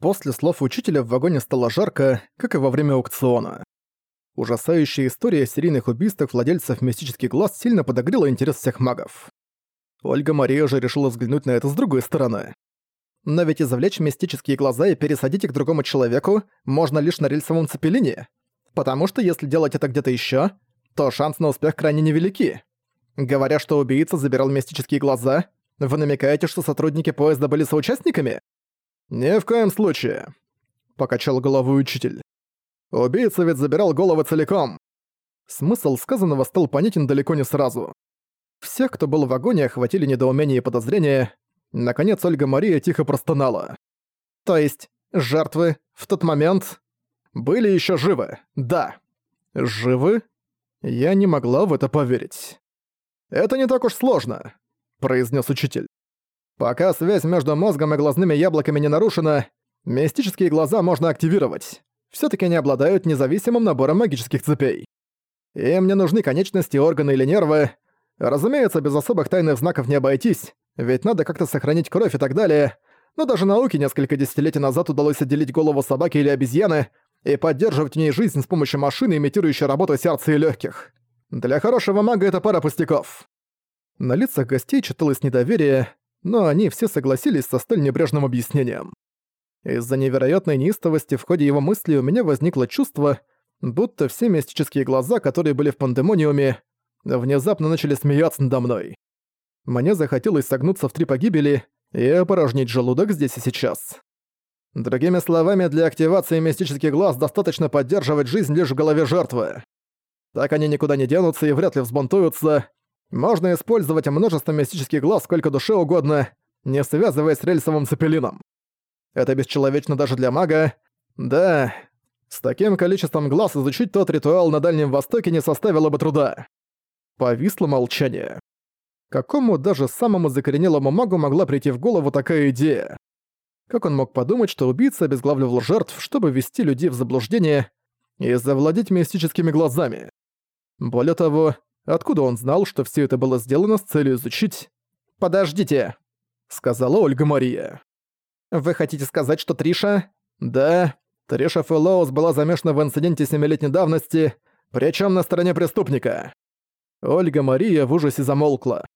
После слов учителя в вагоне стало жарко, как и во время аукциона. Ужасающая история о серийных убийствах владельцев мистических глаз сильно подогрела интерес всех магов. Ольга Мария же решила взглянуть на это с другой стороны. Но ведь извлечь мистические глаза и пересадить их другому человеку можно лишь на рельсовом цепелине. Потому что если делать это где-то еще, то шанс на успех крайне невелики. Говоря, что убийца забирал мистические глаза, вы намекаете, что сотрудники поезда были соучастниками? «Ни в коем случае», — покачал головой учитель. «Убийца ведь забирал головы целиком». Смысл сказанного стал понятен далеко не сразу. Всех, кто был в вагоне, охватили недоумение и подозрения. Наконец Ольга Мария тихо простонала. «То есть, жертвы в тот момент были еще живы, да». «Живы?» Я не могла в это поверить. «Это не так уж сложно», — произнес учитель. «Пока связь между мозгом и глазными яблоками не нарушена, мистические глаза можно активировать. все таки они обладают независимым набором магических цепей. Им не нужны конечности, органы или нервы, Разумеется, без особых тайных знаков не обойтись, ведь надо как-то сохранить кровь и так далее, но даже науке несколько десятилетий назад удалось отделить голову собаки или обезьяны и поддерживать в ней жизнь с помощью машины, имитирующей работу сердца и легких. Для хорошего мага это пара пустяков. На лицах гостей читалось недоверие, но они все согласились со столь небрежным объяснением. Из-за невероятной неистовости в ходе его мыслей у меня возникло чувство, будто все мистические глаза, которые были в пандемониуме, внезапно начали смеяться надо мной. Мне захотелось согнуться в три погибели и опорожнить желудок здесь и сейчас. Другими словами, для активации мистических глаз достаточно поддерживать жизнь лишь в голове жертвы. Так они никуда не денутся и вряд ли взбунтуются. Можно использовать множество мистических глаз сколько душе угодно, не связываясь с рельсовым цепелином. Это бесчеловечно даже для мага. Да, с таким количеством глаз изучить тот ритуал на Дальнем Востоке не составило бы труда. Повисло молчание. Какому даже самому закоренелому магу могла прийти в голову такая идея? Как он мог подумать, что убийца обезглавливал жертв, чтобы ввести людей в заблуждение и завладеть мистическими глазами? Более того, откуда он знал, что все это было сделано с целью изучить? «Подождите», — сказала Ольга Мария. «Вы хотите сказать, что Триша...» «Да, Триша Фэллоус была замешана в инциденте семилетней давности, причем на стороне преступника. Ольга Мария в ужасе замолкла.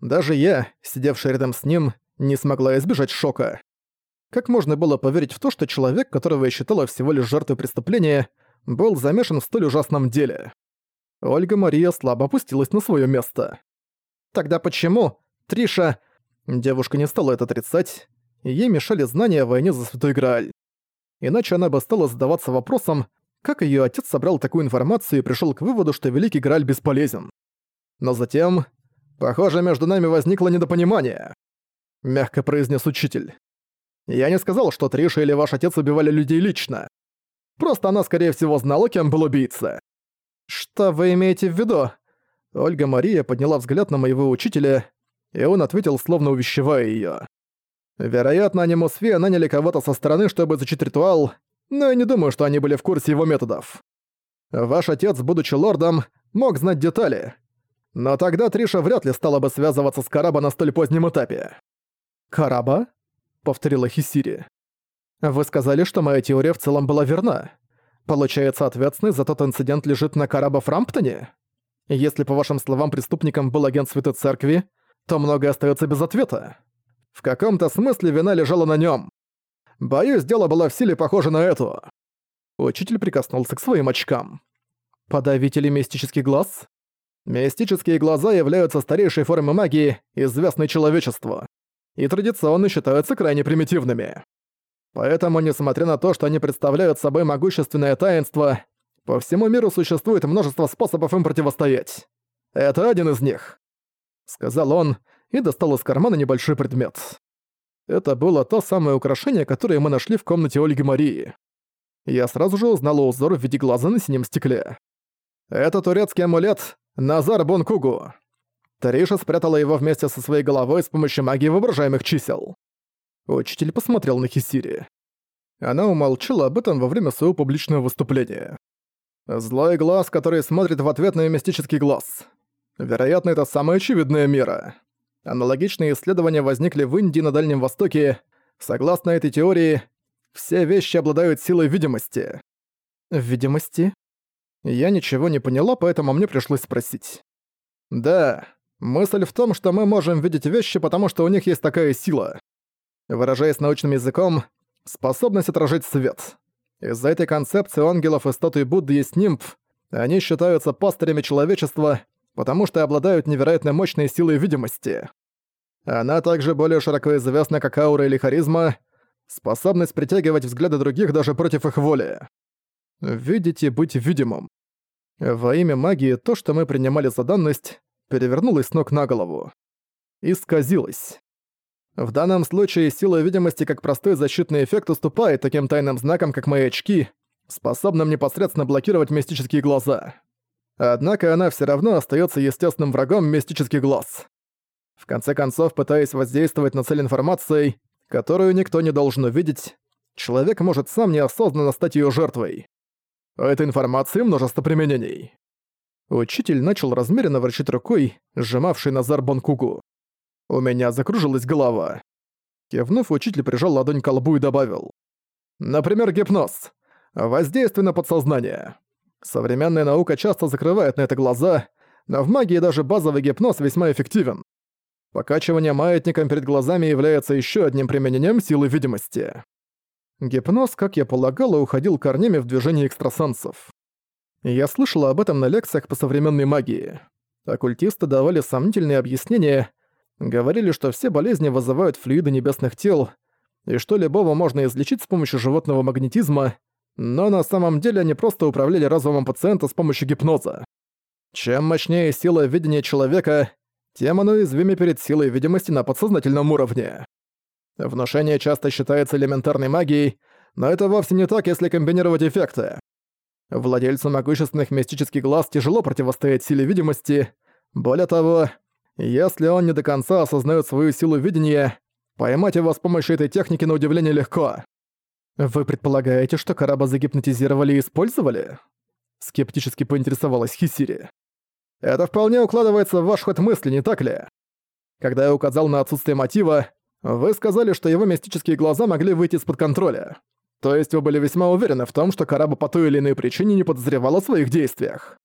Даже я, сидевший рядом с ним, не смогла избежать шока. Как можно было поверить в то, что человек, которого я считала всего лишь жертвой преступления, был замешан в столь ужасном деле? Ольга Мария слабо опустилась на свое место. Тогда почему? Триша... Девушка не стала это отрицать, ей мешали знания о войне за Святой Грааль. Иначе она бы стала задаваться вопросом, как ее отец собрал такую информацию и пришел к выводу, что Великий Грааль бесполезен. Но затем... Похоже, между нами возникло недопонимание. Мягко произнес учитель. Я не сказал, что Триша или ваш отец убивали людей лично. Просто она, скорее всего, знала, кем был убийца. Что вы имеете в виду? Ольга Мария подняла взгляд на моего учителя, и он ответил, словно увещевая её. Вероятно, они Мосфея наняли кого-то со стороны, чтобы изучить ритуал, но я не думаю, что они были в курсе его методов. Ваш отец, будучи лордом, мог знать детали. Но тогда Триша вряд ли стала бы связываться с Караба на столь позднем этапе. «Караба?» — повторила Хисири. «Вы сказали, что моя теория в целом была верна. Получается, ответственность за тот инцидент лежит на Караба Фрамптоне? Если, по вашим словам, преступником был агент Святой Церкви, то многое остается без ответа. В каком-то смысле вина лежала на нем. Боюсь, дело было в силе похоже на эту». Учитель прикоснулся к своим очкам. «Подавители мистический глаз?» Мистические глаза являются старейшей формой магии, известной человечеству, и традиционно считаются крайне примитивными. Поэтому, несмотря на то, что они представляют собой могущественное таинство, по всему миру существует множество способов им противостоять. Это один из них», — сказал он и достал из кармана небольшой предмет. Это было то самое украшение, которое мы нашли в комнате Ольги Марии. Я сразу же узнала узор в виде глаза на синем стекле. Это турецкий амулет Назар Бонкугу. Тариша спрятала его вместе со своей головой с помощью магии воображаемых чисел. Учитель посмотрел на Хисири. Она умолчала об этом во время своего публичного выступления. Злой глаз, который смотрит в ответ на мистический глаз. Вероятно, это самая очевидная мера. Аналогичные исследования возникли в Индии на Дальнем Востоке. Согласно этой теории, Все вещи обладают силой видимости. Видимости? Я ничего не поняла, поэтому мне пришлось спросить. Да, мысль в том, что мы можем видеть вещи, потому что у них есть такая сила. Выражаясь научным языком, способность отражать свет. Из-за этой концепции ангелов и статуи Будды есть нимб, они считаются пастырями человечества, потому что обладают невероятно мощной силой видимости. Она также более широко известна как аура или харизма, способность притягивать взгляды других даже против их воли. Видеть и быть видимым. Во имя магии то, что мы принимали за данность, перевернулось с ног на голову. Исказилось. В данном случае сила видимости как простой защитный эффект уступает таким тайным знакам, как мои очки, способным непосредственно блокировать мистические глаза. Однако она все равно остается естественным врагом мистических глаз. В конце концов, пытаясь воздействовать на цель информацией, которую никто не должен увидеть, человек может сам неосознанно стать ее жертвой. У этой информации множество применений. Учитель начал размеренно вращать рукой, сжимавший Назар Бонкугу. У меня закружилась голова. Кивнув, учитель прижал ладонь к лбу и добавил. Например, гипноз. Воздействие на подсознание. Современная наука часто закрывает на это глаза, но в магии даже базовый гипноз весьма эффективен. Покачивание маятником перед глазами является еще одним применением силы видимости. Гипноз, как я полагала, уходил корнями в движение экстрасенсов. Я слышала об этом на лекциях по современной магии. Оккультисты давали сомнительные объяснения, говорили, что все болезни вызывают флюиды небесных тел, и что любого можно излечить с помощью животного магнетизма, но на самом деле они просто управляли разумом пациента с помощью гипноза. Чем мощнее сила видения человека, тем оно уязвимее перед силой видимости на подсознательном уровне. Внушение часто считается элементарной магией, но это вовсе не так, если комбинировать эффекты. Владельцу могущественных мистических глаз тяжело противостоять силе видимости. Более того, если он не до конца осознает свою силу видения, поймать его с помощью этой техники на удивление легко. «Вы предполагаете, что Караба загипнотизировали и использовали?» Скептически поинтересовалась Хисири. «Это вполне укладывается в ваш ход мысли, не так ли? Когда я указал на отсутствие мотива, вы сказали, что его мистические глаза могли выйти из-под контроля. То есть вы были весьма уверены в том, что Караба по той или иной причине не подозревал о своих действиях.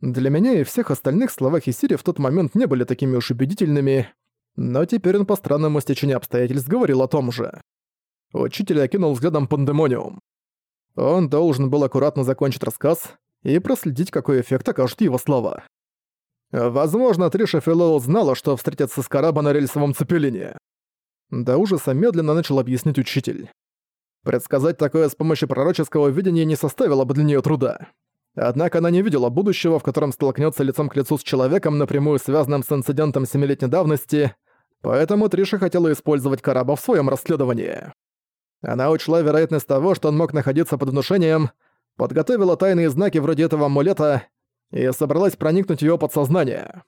Для меня и всех остальных слова Хисири в тот момент не были такими уж убедительными, но теперь он по странному стечению обстоятельств говорил о том же. Учитель окинул взглядом пандемониум. Он должен был аккуратно закончить рассказ и проследить, какой эффект окажут его слова. Возможно, Триша Филоу знала, что встретится с Караба на рельсовом цепелине. До ужаса медленно начал объяснить учитель. Предсказать такое с помощью пророческого видения не составило бы для нее труда. Однако она не видела будущего, в котором столкнется лицом к лицу с человеком, напрямую связанным с инцидентом семилетней давности, поэтому Триша хотела использовать Караба в своем расследовании. Она учла вероятность того, что он мог находиться под внушением, подготовила тайные знаки вроде этого амулета и собралась проникнуть в его подсознание.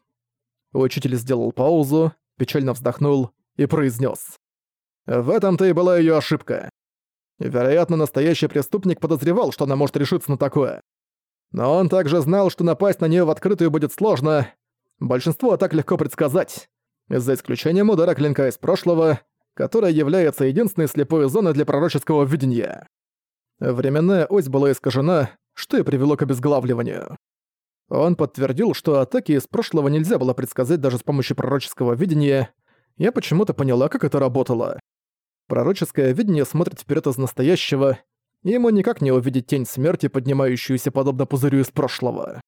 Учитель сделал паузу, печально вздохнул и произнес: В этом-то и была ее ошибка. Вероятно, настоящий преступник подозревал, что она может решиться на такое. Но он также знал, что напасть на нее в открытую будет сложно. Большинство так легко предсказать. За исключением удара клинка из прошлого, которая является единственной слепой зоной для пророческого видения. Временная ось была искажена, что и привело к обезглавливанию. Он подтвердил, что атаки из прошлого нельзя было предсказать даже с помощью пророческого видения, я почему-то поняла, как это работало. Пророческое видение смотрит вперед из настоящего, ему никак не увидеть тень смерти, поднимающуюся подобно пузырю из прошлого.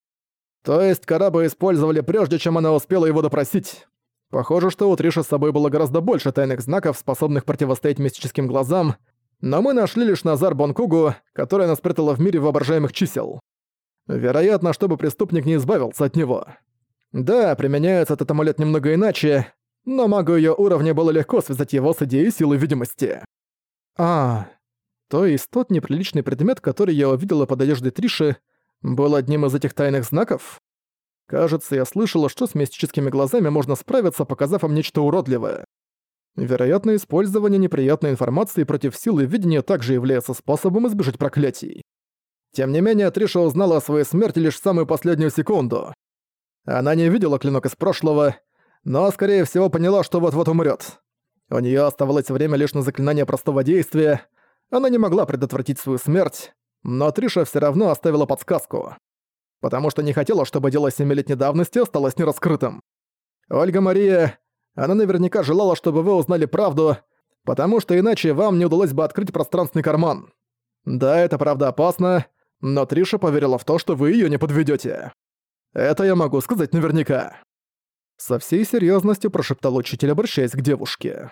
То есть Караба использовали прежде, чем она успела его допросить. Похоже, что у Триши с собой было гораздо больше тайных знаков, способных противостоять мистическим глазам, но мы нашли лишь Назар Бонкугу, которая нас спрятала в мире воображаемых чисел. Вероятно, чтобы преступник не избавился от него. Да, применяется этот амулет немного иначе, но магу её уровня было легко связать его с идеей силы видимости. А, то есть тот неприличный предмет, который я увидела под одеждой Триши, был одним из этих тайных знаков? Кажется, я слышала, что с мистическими глазами можно справиться, показав им нечто уродливое. Вероятно, использование неприятной информации против силы видения также является способом избежать проклятий. Тем не менее, Триша узнала о своей смерти лишь в самую последнюю секунду. Она не видела клинок из прошлого, но, скорее всего, поняла, что вот-вот умрет. У нее оставалось время лишь на заклинание простого действия. Она не могла предотвратить свою смерть, но Триша все равно оставила подсказку. Потому что не хотела, чтобы дело семилетней давности осталось нераскрытым. Ольга Мария, она наверняка желала, чтобы вы узнали правду, потому что иначе вам не удалось бы открыть пространственный карман. Да, это правда опасно, но Триша поверила в то, что вы ее не подведете. Это я могу сказать наверняка. Со всей серьезностью прошептал учитель, обращаясь к девушке.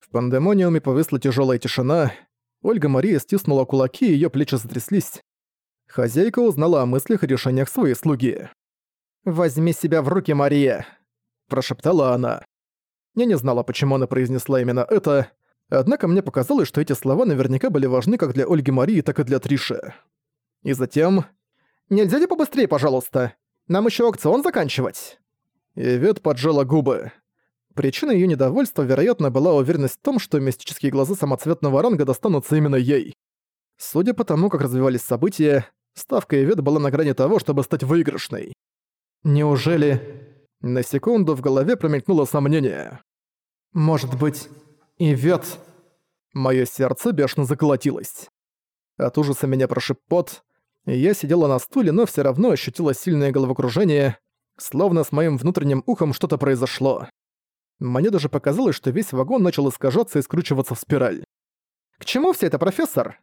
В пандемониуме повисла тяжелая тишина. Ольга Мария стиснула кулаки, ее плечи затряслись. Хозяйка узнала о мыслях и решениях своей слуги. «Возьми себя в руки, Мария!» – прошептала она. Я не знала, почему она произнесла именно это, однако мне показалось, что эти слова наверняка были важны как для Ольги Марии, так и для Триши. И затем... «Нельзя ли побыстрее, пожалуйста? Нам еще аукцион заканчивать!» Ивет поджала губы. Причиной ее недовольства, вероятно, была уверенность в том, что мистические глаза самоцветного ранга достанутся именно ей. Судя по тому, как развивались события, ставка Ивет была на грани того, чтобы стать выигрышной. Неужели... На секунду в голове промелькнуло сомнение. «Может быть, Ивет...» Моё сердце бешено заколотилось. От ужаса меня прошиб пот, я сидела на стуле, но всё равно ощутила сильное головокружение, словно с моим внутренним ухом что-то произошло. Мне даже показалось, что весь вагон начал искажаться и скручиваться в спираль. «К чему все это, профессор?»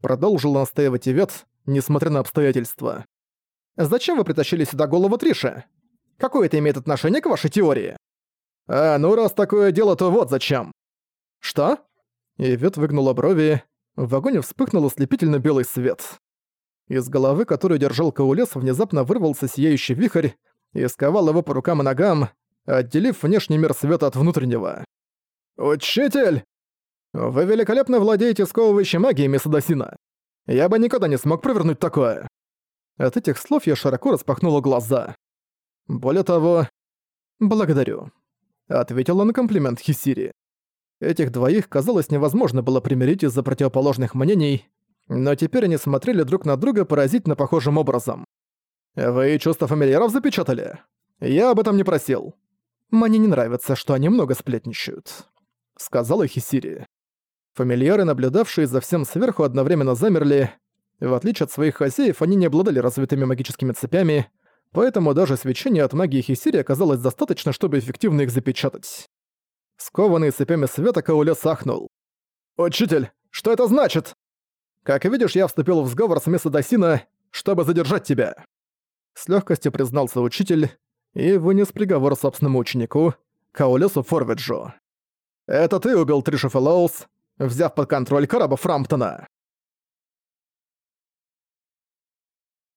Продолжил настаивать Ивет, несмотря на обстоятельства. «Зачем вы притащили сюда голову Триши? Какое это имеет отношение к вашей теории? А, ну раз такое дело, то вот зачем. Что? Ивет выгнула брови. В вагоне вспыхнул ослепительно белый свет. Из головы, которую держал Каулес, внезапно вырвался сияющий вихрь и сковал его по рукам и ногам, отделив внешний мир света от внутреннего. «Учитель! Вы великолепно владеете сковывающей магией, Месадосина. Я бы никогда не смог провернуть такое!» От этих слов я широко распахнула глаза. Более того... «Благодарю», — ответила на комплимент Хисири. Этих двоих, казалось, невозможно было примирить из-за противоположных мнений, но теперь они смотрели друг на друга поразительно похожим образом. «Вы чувства фамильяров запечатали? Я об этом не просил. Мне не нравится, что они много сплетничают», — сказала Хисири. Фамильяры, наблюдавшие за всем сверху, одновременно замерли. В отличие от своих хозяев, они не обладали развитыми магическими цепями, поэтому даже свечение от магии Хисири оказалось достаточно, чтобы эффективно их запечатать. Скованный цепями света Кауле сахнул. «Учитель, что это значит?» «Как видишь, я вступил в сговор с Месса Досина, чтобы задержать тебя». С легкостью признался учитель и вынес приговор собственному ученику, Каулесу Форвиджу. «Это ты убил Тришу Фэллоус, взяв под контроль кораба Фрамптона».